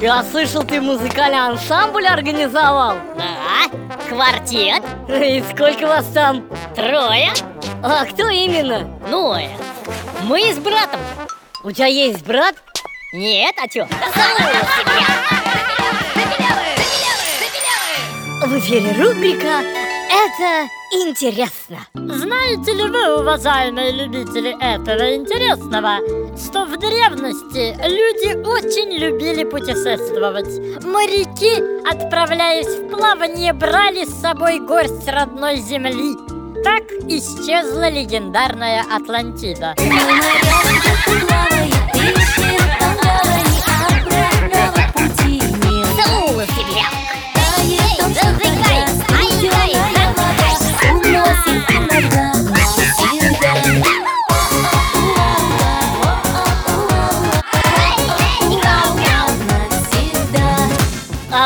Я слышал, ты музыкальный ансамбль организовал Да, квартет И сколько вас там? Трое А кто именно? Э, мы с братом У тебя есть брат? Нет, а чё? В эфире рубрика «Это интересно» Знаете ли вы, уважаемые любители этого интересного, что в древности люди очень любили путешествовать? Моряки, отправляясь в плавание, брали с собой горсть родной земли. Так исчезла легендарная Атлантида.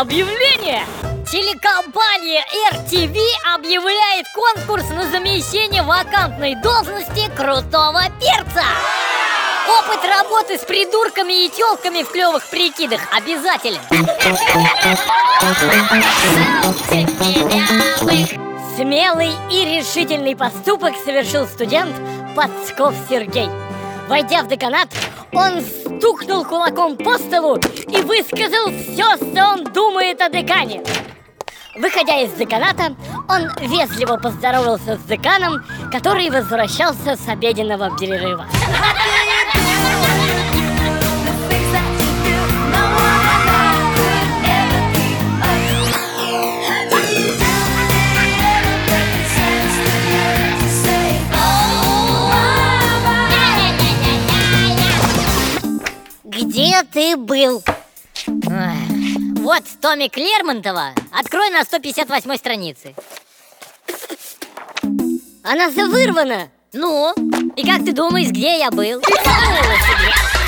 Объявление! Телекомпания RTV объявляет конкурс на замещение вакантной должности крутого перца! Опыт работы с придурками и телками в клевых прикидах обязателен! Смелый и решительный поступок совершил студент Подсков Сергей. Войдя в деканат, он стукнул кулаком по столу и высказал все, что он думает о декане. Выходя из деканата, он вежливо поздоровался с деканом, который возвращался с обеденного перерыва. Где ты был? Вот Томик Лермонтова Открой на 158 странице Она завырвана! Ну, и как ты думаешь, где я был?